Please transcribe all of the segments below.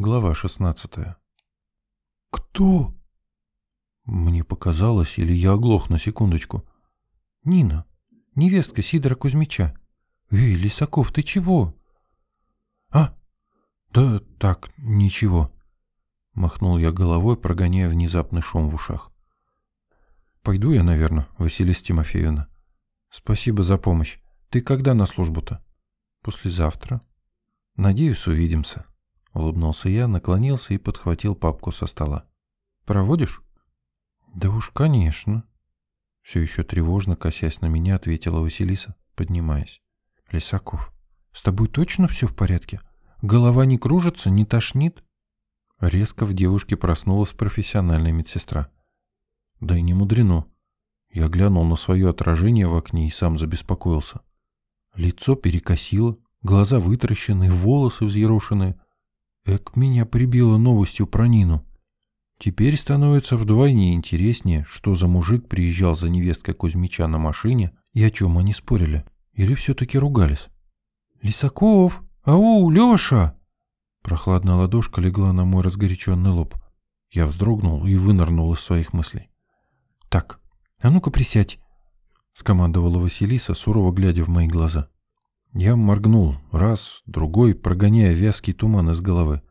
Глава шестнадцатая. «Кто?» Мне показалось, или я оглох на секундочку. «Нина, невестка Сидора Кузьмича. Эй, Лисаков, ты чего?» «А, да так, ничего», — махнул я головой, прогоняя внезапный шум в ушах. «Пойду я, наверное, Василиса Тимофеевна. Спасибо за помощь. Ты когда на службу-то?» «Послезавтра. Надеюсь, увидимся». Улыбнулся я, наклонился и подхватил папку со стола. «Проводишь?» «Да уж, конечно». Все еще тревожно, косясь на меня, ответила Василиса, поднимаясь. «Лисаков, с тобой точно все в порядке? Голова не кружится, не тошнит?» Резко в девушке проснулась профессиональная медсестра. Да и не мудрено. Я глянул на свое отражение в окне и сам забеспокоился. Лицо перекосило, глаза вытращены, волосы взъерошенные — Эк, меня прибило новостью про Нину. Теперь становится вдвойне интереснее, что за мужик приезжал за невесткой Кузьмича на машине и о чем они спорили. Или все-таки ругались. «Лисаков! Ау, Леша!» Прохладная ладошка легла на мой разгоряченный лоб. Я вздрогнул и вынырнул из своих мыслей. «Так, а ну-ка присядь!» — скомандовала Василиса, сурово глядя в мои глаза. Я моргнул раз, другой, прогоняя вязкий туман из головы.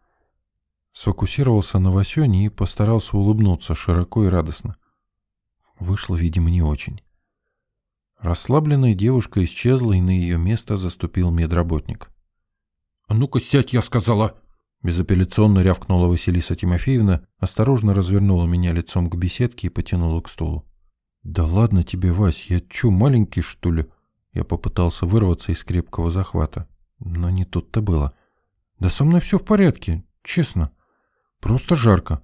Сфокусировался на Васёне и постарался улыбнуться широко и радостно. Вышло, видимо, не очень. Расслабленная девушка исчезла, и на ее место заступил медработник. «А ну-ка сядь, я сказала!» Безапелляционно рявкнула Василиса Тимофеевна, осторожно развернула меня лицом к беседке и потянула к стулу. «Да ладно тебе, Вась, я чё, маленький, что ли?» Я попытался вырваться из крепкого захвата, но не тут-то было. Да со мной все в порядке, честно. Просто жарко.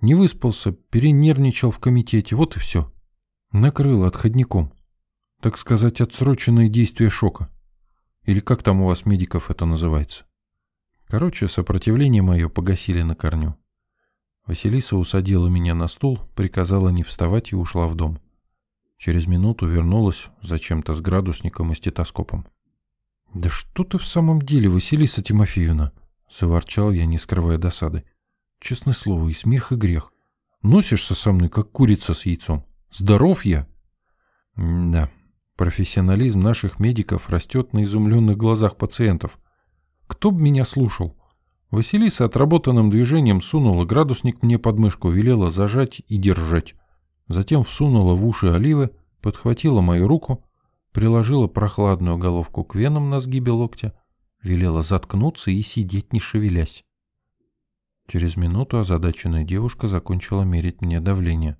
Не выспался, перенервничал в комитете, вот и все. Накрыло отходником. Так сказать, отсроченное действие шока. Или как там у вас, медиков, это называется? Короче, сопротивление мое погасили на корню. Василиса усадила меня на стул, приказала не вставать и ушла в дом. Через минуту вернулась зачем-то с градусником и стетоскопом. «Да что ты в самом деле, Василиса Тимофеевна?» — заворчал я, не скрывая досады. «Честное слово, и смех, и грех. Носишься со мной, как курица с яйцом. Здоров я!» «Да, профессионализм наших медиков растет на изумленных глазах пациентов. Кто б меня слушал?» Василиса отработанным движением сунула градусник мне под мышку, велела зажать и держать. Затем всунула в уши оливы, подхватила мою руку, приложила прохладную головку к венам на сгибе локтя, велела заткнуться и сидеть не шевелясь. Через минуту озадаченная девушка закончила мерить мне давление.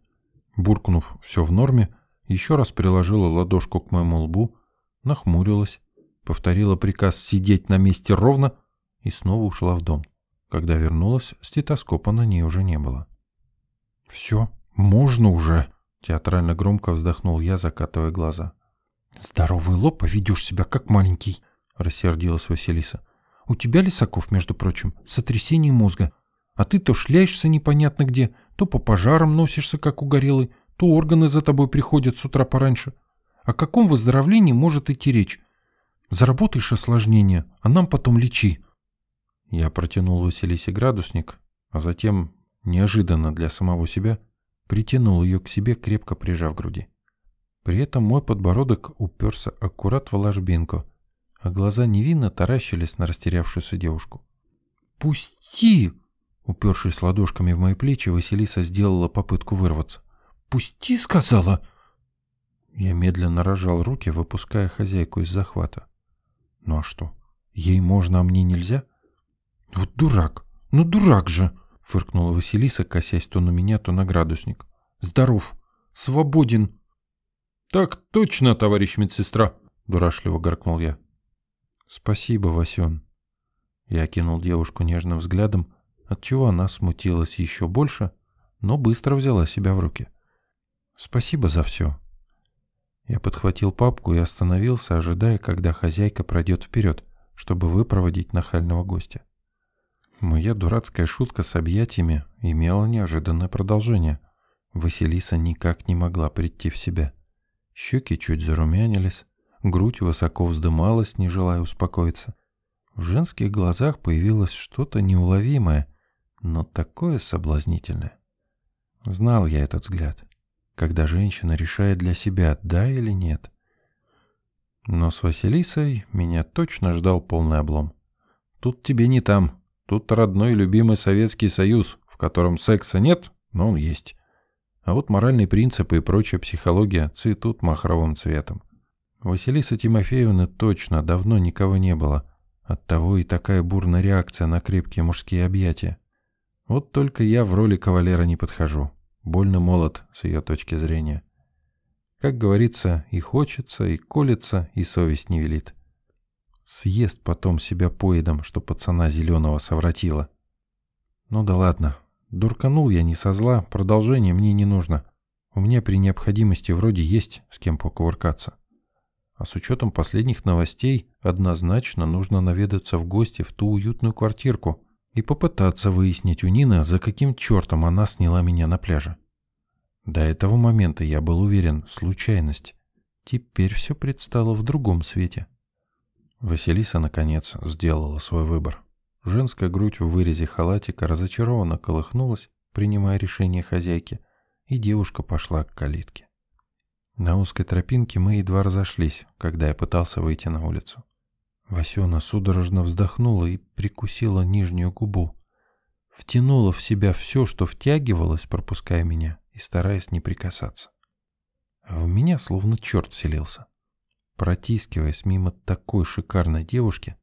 Буркнув «все в норме», еще раз приложила ладошку к моему лбу, нахмурилась, повторила приказ сидеть на месте ровно и снова ушла в дом. Когда вернулась, стетоскопа на ней уже не было. «Все, «Можно уже!» — театрально громко вздохнул я, закатывая глаза. «Здоровый лоб, а ведешь себя как маленький!» — рассердилась Василиса. «У тебя, Лисаков, между прочим, сотрясение мозга. А ты то шляешься непонятно где, то по пожарам носишься, как угорелый, то органы за тобой приходят с утра пораньше. О каком выздоровлении может идти речь? Заработаешь осложнение, а нам потом лечи». Я протянул Василисе градусник, а затем, неожиданно для самого себя, притянул ее к себе, крепко прижав к груди. При этом мой подбородок уперся аккурат в ложбинку, а глаза невинно таращились на растерявшуюся девушку. «Пусти!» Упершись ладошками в мои плечи, Василиса сделала попытку вырваться. «Пусти!» — сказала. Я медленно рожал руки, выпуская хозяйку из захвата. «Ну а что, ей можно, а мне нельзя?» «Вот дурак! Ну дурак же!» — фыркнула Василиса, косясь то на меня, то на градусник. «Здоров! Свободен!» «Так точно, товарищ медсестра!» — дурашливо горкнул я. «Спасибо, Васен». Я окинул девушку нежным взглядом, отчего она смутилась еще больше, но быстро взяла себя в руки. «Спасибо за все». Я подхватил папку и остановился, ожидая, когда хозяйка пройдет вперед, чтобы выпроводить нахального гостя. Моя дурацкая шутка с объятиями имела неожиданное продолжение. Василиса никак не могла прийти в себя. Щеки чуть зарумянились, грудь высоко вздымалась, не желая успокоиться. В женских глазах появилось что-то неуловимое, но такое соблазнительное. Знал я этот взгляд, когда женщина решает для себя, да или нет. Но с Василисой меня точно ждал полный облом. Тут тебе не там, тут родной любимый Советский Союз, в котором секса нет, но он есть. А вот моральные принципы и прочая психология цветут махровым цветом. Василиса Тимофеевна точно давно никого не было. Оттого и такая бурная реакция на крепкие мужские объятия. Вот только я в роли кавалера не подхожу. Больно молод с ее точки зрения. Как говорится, и хочется, и колется, и совесть не велит. Съест потом себя поедом, что пацана зеленого совратила. Ну да ладно, Дурканул я не со зла, продолжение мне не нужно. У меня при необходимости вроде есть с кем покувыркаться. А с учетом последних новостей, однозначно нужно наведаться в гости в ту уютную квартирку и попытаться выяснить у Нины, за каким чертом она сняла меня на пляже. До этого момента я был уверен, случайность. Теперь все предстало в другом свете. Василиса, наконец, сделала свой выбор. Женская грудь в вырезе халатика разочарованно колыхнулась, принимая решение хозяйки, и девушка пошла к калитке. На узкой тропинке мы едва разошлись, когда я пытался выйти на улицу. Васена судорожно вздохнула и прикусила нижнюю губу. Втянула в себя все, что втягивалось, пропуская меня и стараясь не прикасаться. А в меня словно черт вселился. Протискиваясь мимо такой шикарной девушки,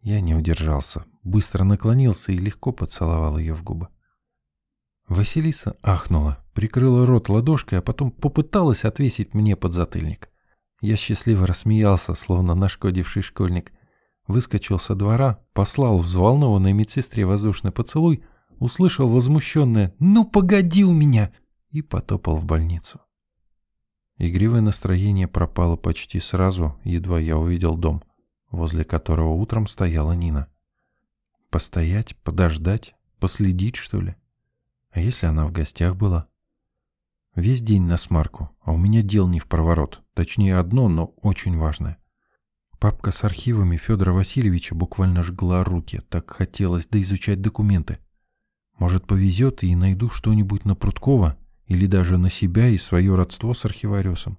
я не удержался, быстро наклонился и легко поцеловал ее в губы. Василиса ахнула, прикрыла рот ладошкой, а потом попыталась отвесить мне подзатыльник. Я счастливо рассмеялся, словно нашкодивший школьник. Выскочил со двора, послал взволнованной медсестре воздушный поцелуй, услышал возмущенное «Ну погоди у меня!» и потопал в больницу. Игривое настроение пропало почти сразу, едва я увидел дом — возле которого утром стояла Нина. Постоять, подождать, последить, что ли? А если она в гостях была? Весь день на смарку, а у меня дел не в проворот. Точнее, одно, но очень важное. Папка с архивами Федора Васильевича буквально жгла руки. Так хотелось доизучать документы. Может, повезет и найду что-нибудь на Прудкова или даже на себя и свое родство с архивариусом.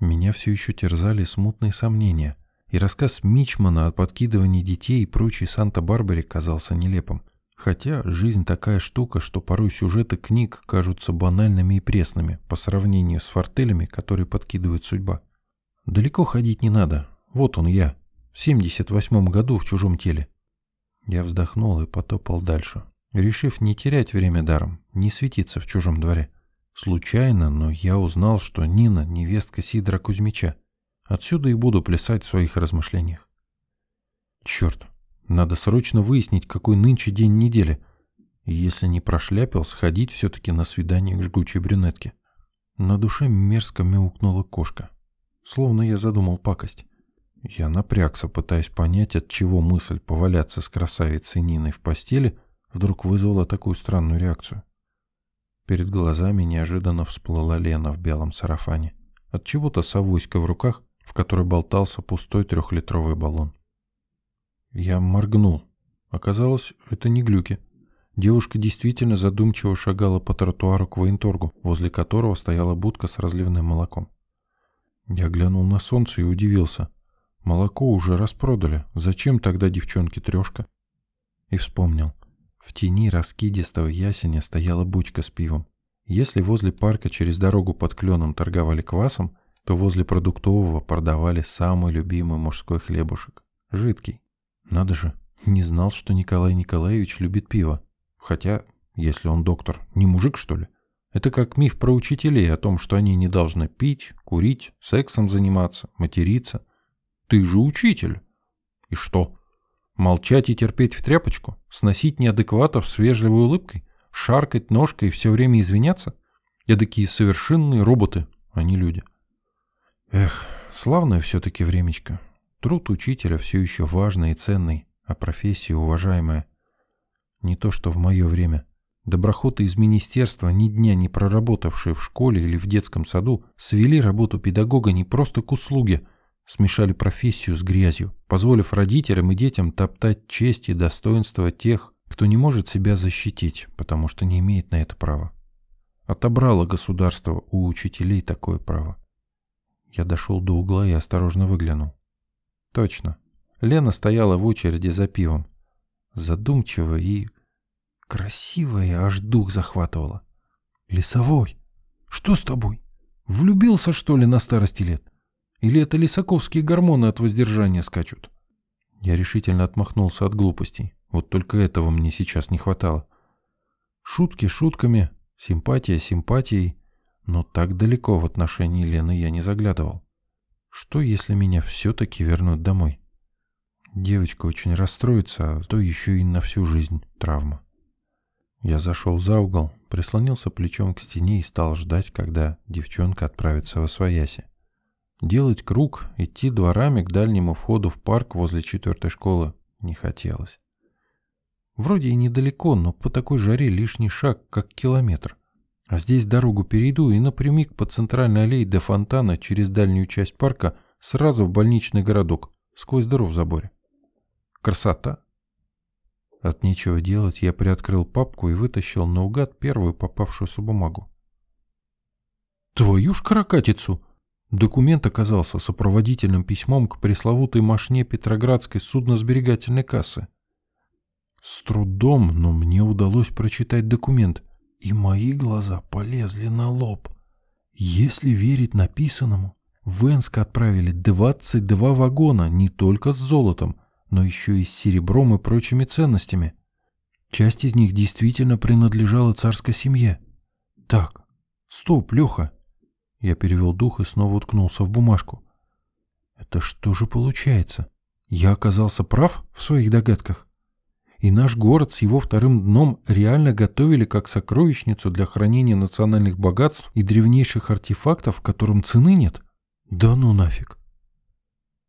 Меня все еще терзали смутные сомнения — и рассказ Мичмана о подкидывании детей и прочей Санта-Барбаре казался нелепым. Хотя жизнь такая штука, что порой сюжеты книг кажутся банальными и пресными по сравнению с фортелями, которые подкидывает судьба. Далеко ходить не надо. Вот он я, в 78-м году в чужом теле. Я вздохнул и потопал дальше, решив не терять время даром, не светиться в чужом дворе. Случайно, но я узнал, что Нина — невестка Сидора Кузьмича. Отсюда и буду плясать в своих размышлениях. Черт, надо срочно выяснить, какой нынче день недели. И если не прошляпил, сходить все-таки на свидание к жгучей брюнетке. На душе мерзко мяукнула кошка. Словно я задумал пакость. Я напрягся, пытаясь понять, от чего мысль поваляться с красавицей Ниной в постели вдруг вызвала такую странную реакцию. Перед глазами неожиданно всплыла Лена в белом сарафане. От чего-то с авоська в руках в которой болтался пустой трехлитровый баллон. Я моргнул. Оказалось, это не глюки. Девушка действительно задумчиво шагала по тротуару к военторгу, возле которого стояла будка с разливным молоком. Я глянул на солнце и удивился. Молоко уже распродали. Зачем тогда девчонке трешка? И вспомнил. В тени раскидистого ясеня стояла бочка с пивом. Если возле парка через дорогу под кленом торговали квасом, то возле продуктового продавали самый любимый мужской хлебушек. Жидкий. Надо же, не знал, что Николай Николаевич любит пиво. Хотя, если он доктор, не мужик, что ли? Это как миф про учителей о том, что они не должны пить, курить, сексом заниматься, материться. Ты же учитель. И что? Молчать и терпеть в тряпочку? Сносить неадекватов с вежливой улыбкой? Шаркать ножкой и все время извиняться? такие совершенные роботы, а не люди. — Эх, славное все-таки времечко. Труд учителя все еще важный и ценный, а профессия уважаемая. Не то, что в мое время. Доброхоты из министерства, ни дня не проработавшие в школе или в детском саду, свели работу педагога не просто к услуге, смешали профессию с грязью, позволив родителям и детям топтать честь и достоинство тех, кто не может себя защитить, потому что не имеет на это права. Отобрало государство у учителей такое право. Я дошел до угла и осторожно выглянул. Точно. Лена стояла в очереди за пивом. Задумчиво и красивая, аж дух захватывала. «Лесовой, что с тобой? Влюбился, что ли, на старости лет? Или это лисаковские гормоны от воздержания скачут?» Я решительно отмахнулся от глупостей. Вот только этого мне сейчас не хватало. Шутки шутками, Симпатия симпатией, но так далеко в отношении Лены я не заглядывал. Что, если меня все-таки вернут домой? Девочка очень расстроится, а то еще и на всю жизнь травма. Я зашел за угол, прислонился плечом к стене и стал ждать, когда девчонка отправится во свояси. Делать круг, идти дворами к дальнему входу в парк возле четвертой школы не хотелось. Вроде и недалеко, но по такой жаре лишний шаг, как километр. А здесь дорогу перейду и напрямик по центральной аллее до фонтана через дальнюю часть парка сразу в больничный городок, сквозь дыру в заборе. Красота! От нечего делать я приоткрыл папку и вытащил наугад первую попавшуюся бумагу. Твою ж каракатицу! Документ оказался сопроводительным письмом к пресловутой машине Петроградской судно-сберегательной кассы. С трудом, но мне удалось прочитать документ, и мои глаза полезли на лоб. Если верить написанному, в Энск отправили 22 вагона не только с золотом, но еще и с серебром и прочими ценностями. Часть из них действительно принадлежала царской семье. Так, стоп, Леха. Я перевел дух и снова уткнулся в бумажку. Это что же получается? Я оказался прав в своих догадках? и наш город с его вторым дном реально готовили как сокровищницу для хранения национальных богатств и древнейших артефактов, которым цены нет? Да ну нафиг.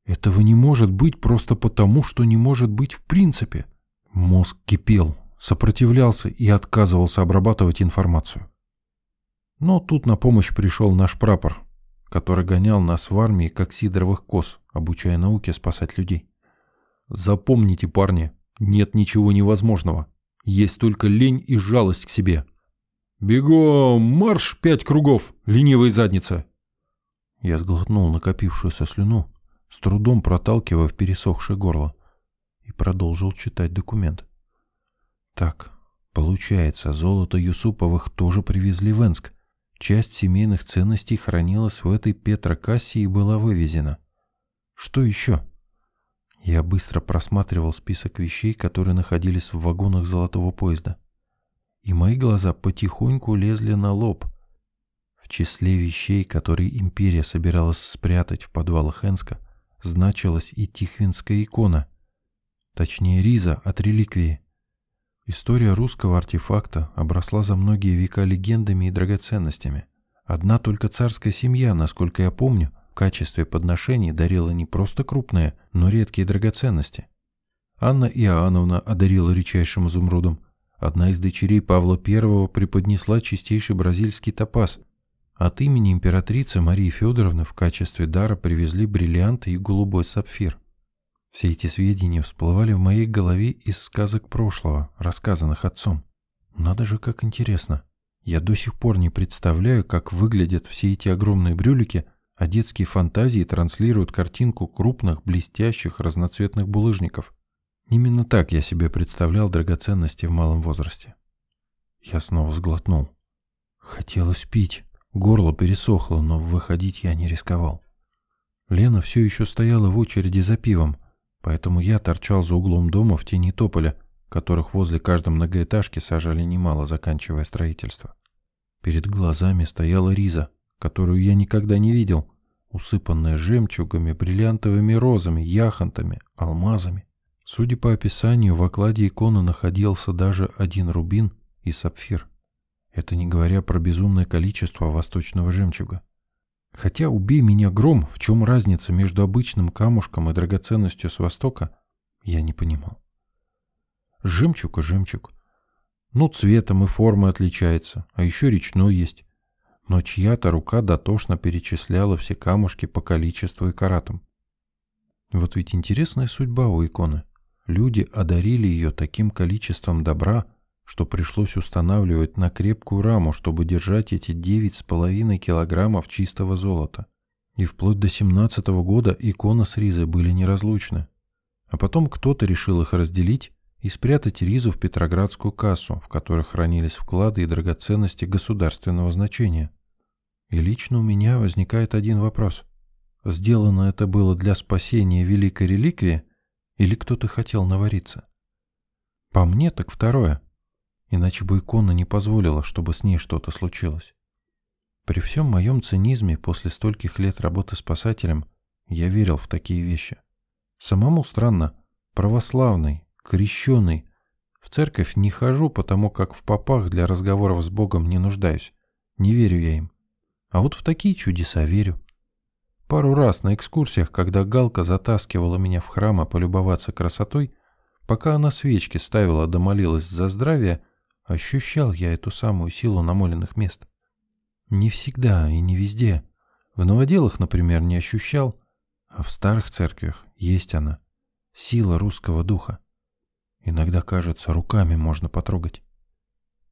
Этого не может быть просто потому, что не может быть в принципе. Мозг кипел, сопротивлялся и отказывался обрабатывать информацию. Но тут на помощь пришел наш прапор, который гонял нас в армии как сидоровых коз, обучая науке спасать людей. Запомните, парни, нет ничего невозможного. Есть только лень и жалость к себе. «Бегом! Марш пять кругов! Ленивая задница!» Я сглотнул накопившуюся слюну, с трудом проталкивая в пересохшее горло, и продолжил читать документ. Так, получается, золото Юсуповых тоже привезли в Энск. Часть семейных ценностей хранилась в этой Петрокассе и была вывезена. Что еще? Я быстро просматривал список вещей, которые находились в вагонах золотого поезда. И мои глаза потихоньку лезли на лоб. В числе вещей, которые империя собиралась спрятать в подвалах Энска, значилась и Тихвинская икона, точнее риза от реликвии. История русского артефакта обросла за многие века легендами и драгоценностями. Одна только царская семья, насколько я помню, качестве подношений дарила не просто крупные, но редкие драгоценности. Анна Иоанновна одарила редчайшим изумрудом. Одна из дочерей Павла I преподнесла чистейший бразильский топаз. От имени императрицы Марии Федоровны в качестве дара привезли бриллианты и голубой сапфир. Все эти сведения всплывали в моей голове из сказок прошлого, рассказанных отцом. Надо же, как интересно. Я до сих пор не представляю, как выглядят все эти огромные брюлики – а детские фантазии транслируют картинку крупных, блестящих, разноцветных булыжников. Именно так я себе представлял драгоценности в малом возрасте. Я снова сглотнул. Хотелось пить, горло пересохло, но выходить я не рисковал. Лена все еще стояла в очереди за пивом, поэтому я торчал за углом дома в тени тополя, которых возле каждой многоэтажки сажали немало, заканчивая строительство. Перед глазами стояла Риза, которую я никогда не видел, усыпанная жемчугами, бриллиантовыми розами, яхонтами, алмазами. Судя по описанию, в окладе иконы находился даже один рубин и сапфир. Это не говоря про безумное количество восточного жемчуга. Хотя убей меня гром, в чем разница между обычным камушком и драгоценностью с Востока, я не понимал. Жемчуг и жемчуг. Ну, цветом и формой отличается, а еще речной есть но чья-то рука дотошно перечисляла все камушки по количеству и каратам. Вот ведь интересная судьба у иконы. люди одарили ее таким количеством добра, что пришлось устанавливать на крепкую раму, чтобы держать эти девять с половиной килограммов чистого золота. И вплоть до семнадцатого года икона с Ризой были неразлучны. А потом кто-то решил их разделить и спрятать Ризу в Петроградскую кассу, в которой хранились вклады и драгоценности государственного значения. И лично у меня возникает один вопрос. Сделано это было для спасения великой реликвии или кто-то хотел навариться? По мне так второе. Иначе бы икона не позволила, чтобы с ней что-то случилось. При всем моем цинизме после стольких лет работы спасателем я верил в такие вещи. Самому странно, православный, крещеный, в церковь не хожу, потому как в попах для разговоров с Богом не нуждаюсь. Не верю я им. А вот в такие чудеса верю. Пару раз на экскурсиях, когда Галка затаскивала меня в храмы полюбоваться красотой, пока она свечки ставила да молилась за здравие, ощущал я эту самую силу намоленных мест. Не всегда и не везде. В новоделах, например, не ощущал, а в старых церквях есть она. Сила русского духа. Иногда, кажется, руками можно потрогать.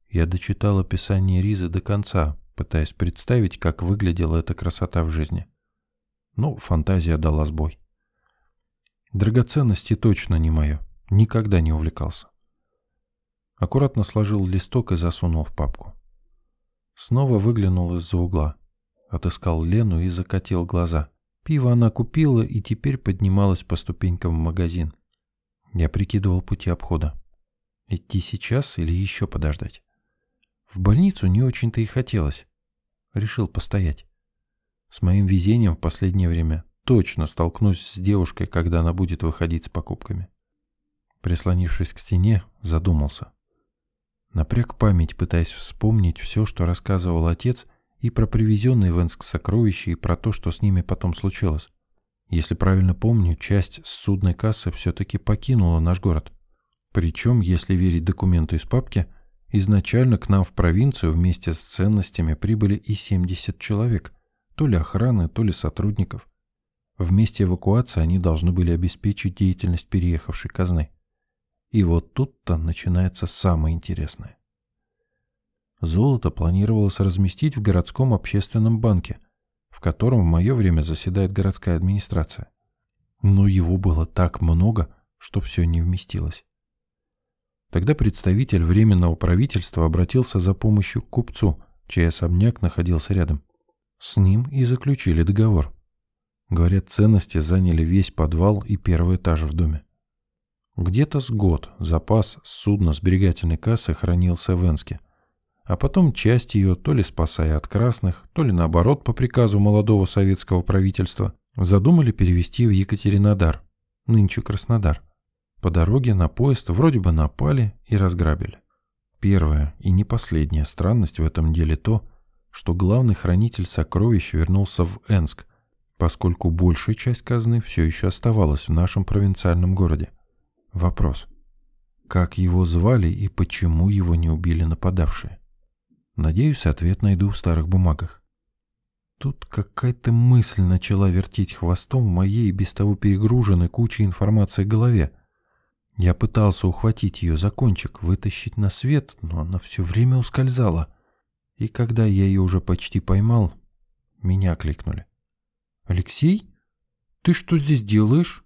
Я дочитал описание Ризы до конца, пытаясь представить, как выглядела эта красота в жизни. Но фантазия дала сбой. Драгоценности точно не мое. Никогда не увлекался. Аккуратно сложил листок и засунул в папку. Снова выглянул из-за угла. Отыскал Лену и закатил глаза. Пиво она купила и теперь поднималась по ступенькам в магазин. Я прикидывал пути обхода. Идти сейчас или еще подождать? В больницу не очень-то и хотелось. Решил постоять. С моим везением в последнее время точно столкнусь с девушкой, когда она будет выходить с покупками. Прислонившись к стене, задумался. Напряг память, пытаясь вспомнить все, что рассказывал отец, и про привезенные в Энск сокровища, и про то, что с ними потом случилось. Если правильно помню, часть судной кассы все-таки покинула наш город. Причем, если верить документу из папки, изначально к нам в провинцию вместе с ценностями прибыли и 70 человек, то ли охраны, то ли сотрудников. Вместе эвакуации они должны были обеспечить деятельность переехавшей казны. И вот тут-то начинается самое интересное. Золото планировалось разместить в городском общественном банке, в котором в мое время заседает городская администрация. Но его было так много, что все не вместилось. Тогда представитель Временного правительства обратился за помощью к купцу, чей особняк находился рядом. С ним и заключили договор. Говорят, ценности заняли весь подвал и первый этаж в доме. Где-то с год запас судна сберегательной кассы хранился в Энске, а потом часть ее, то ли спасая от красных, то ли наоборот по приказу молодого советского правительства, задумали перевести в Екатеринодар, нынче Краснодар. По дороге на поезд вроде бы напали и разграбили. Первая и не последняя странность в этом деле то, что главный хранитель сокровищ вернулся в Энск, поскольку большая часть казны все еще оставалась в нашем провинциальном городе. Вопрос. Как его звали и почему его не убили нападавшие? Надеюсь, ответ найду в старых бумагах. Тут какая-то мысль начала вертеть хвостом в моей без того перегруженной кучей информации голове. Я пытался ухватить ее за кончик, вытащить на свет, но она все время ускользала. И когда я ее уже почти поймал, меня кликнули. «Алексей, ты что здесь делаешь?»